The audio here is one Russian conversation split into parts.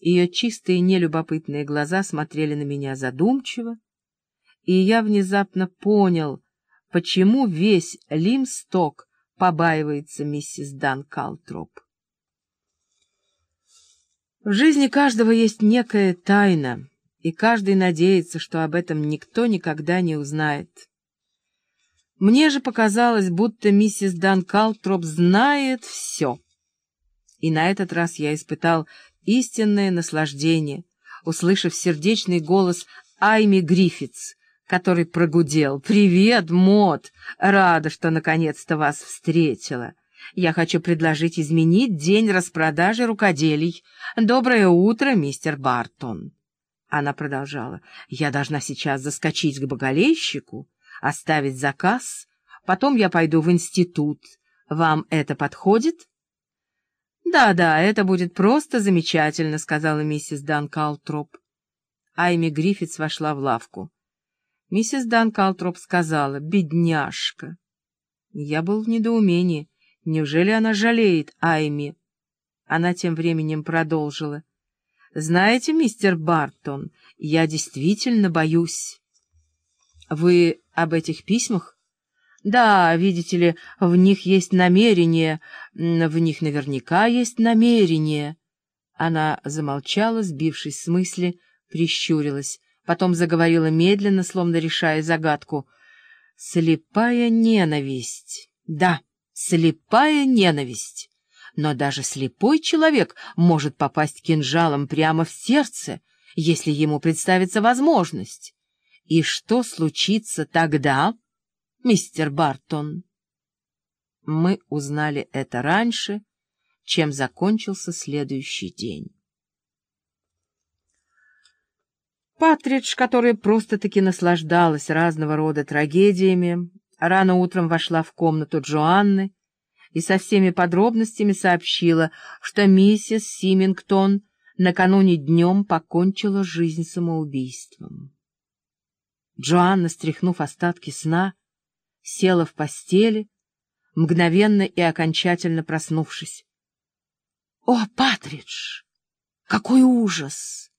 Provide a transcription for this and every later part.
Ее чистые нелюбопытные глаза смотрели на меня задумчиво, и я внезапно понял, почему весь Лимсток побаивается миссис Дан Калтроп. В жизни каждого есть некая тайна, и каждый надеется, что об этом никто никогда не узнает. Мне же показалось, будто миссис Дан Калтроп знает все. И на этот раз я испытал истинное наслаждение, услышав сердечный голос Айми Гриффитс, который прогудел. «Привет, Мот! Рада, что наконец-то вас встретила. Я хочу предложить изменить день распродажи рукоделий. Доброе утро, мистер Бартон!» Она продолжала. «Я должна сейчас заскочить к боголейщику, оставить заказ, потом я пойду в институт. Вам это подходит?» «Да-да, это будет просто замечательно», — сказала миссис Дан Калтроп. Айми Гриффитс вошла в лавку. Миссис Дан Калтроп сказала, «Бедняжка». Я был в недоумении. Неужели она жалеет Айми? Она тем временем продолжила. «Знаете, мистер Бартон, я действительно боюсь». «Вы об этих письмах?» Да, видите ли, в них есть намерение, в них наверняка есть намерение. Она замолчала, сбившись с мысли, прищурилась, потом заговорила медленно, словно решая загадку. Слепая ненависть. Да, слепая ненависть. Но даже слепой человек может попасть кинжалом прямо в сердце, если ему представится возможность. И что случится тогда? Мистер Бартон. Мы узнали это раньше, чем закончился следующий день. Патридж, которая просто-таки наслаждалась разного рода трагедиями, рано утром вошла в комнату Джоанны и со всеми подробностями сообщила, что миссис Симингтон накануне днем покончила жизнь самоубийством. Джоанна, стряхнув остатки сна, села в постели, мгновенно и окончательно проснувшись. — О, Патридж! Какой ужас!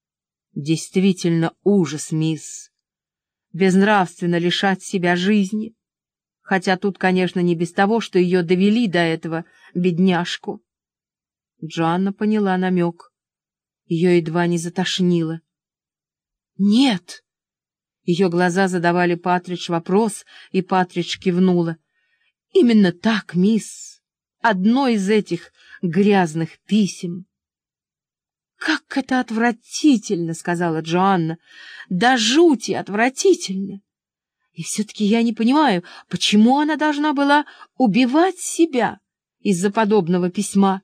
— Действительно ужас, мисс. Безнравственно лишать себя жизни. Хотя тут, конечно, не без того, что ее довели до этого, бедняжку. Джоанна поняла намек. Ее едва не затошнило. — Нет! — ее глаза задавали Патридж вопрос, и Патридж кивнула. — Именно так, мисс. Одно из этих грязных писем. — Как это отвратительно, — сказала Джоанна. — Да жути отвратительно. И все-таки я не понимаю, почему она должна была убивать себя из-за подобного письма.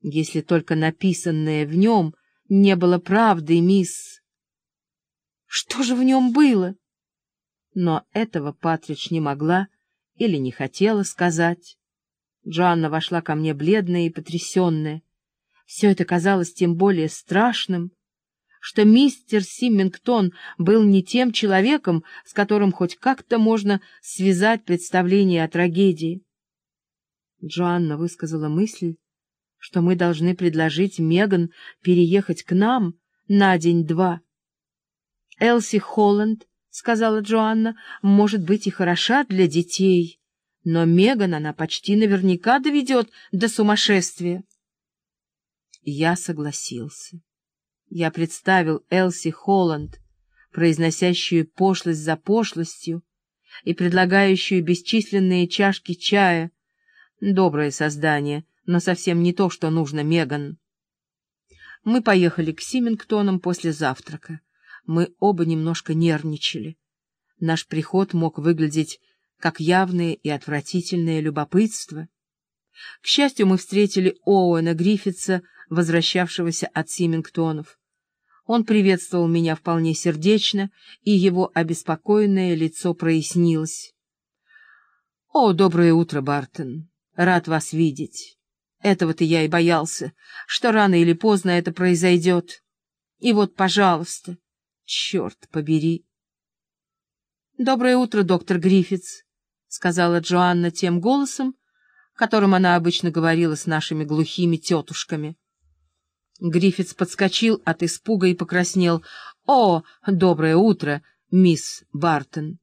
Если только написанное в нем не было правдой, мисс. Что же в нем было? Но этого Патрич не могла или не хотела сказать. Джоанна вошла ко мне бледная и потрясенная. Все это казалось тем более страшным, что мистер Симмингтон был не тем человеком, с которым хоть как-то можно связать представление о трагедии. Джоанна высказала мысль, что мы должны предложить Меган переехать к нам на день-два. Элси Холланд, — сказала Джоанна, — может быть и хороша для детей, но Меган она почти наверняка доведет до сумасшествия. Я согласился. Я представил Элси Холланд, произносящую пошлость за пошлостью и предлагающую бесчисленные чашки чая. Доброе создание, но совсем не то, что нужно Меган. Мы поехали к Симингтонам после завтрака. Мы оба немножко нервничали. Наш приход мог выглядеть как явное и отвратительное любопытство. К счастью, мы встретили Оуэна Гриффитса, возвращавшегося от Симингтонов. Он приветствовал меня вполне сердечно, и его обеспокоенное лицо прояснилось. — О, доброе утро, Бартон! Рад вас видеть. Этого-то я и боялся, что рано или поздно это произойдет. И вот, пожалуйста, Черт побери! — Доброе утро, доктор Гриффитс, — сказала Джоанна тем голосом, которым она обычно говорила с нашими глухими тетушками. Гриффитс подскочил от испуга и покраснел. «О, доброе утро, мисс Бартон!»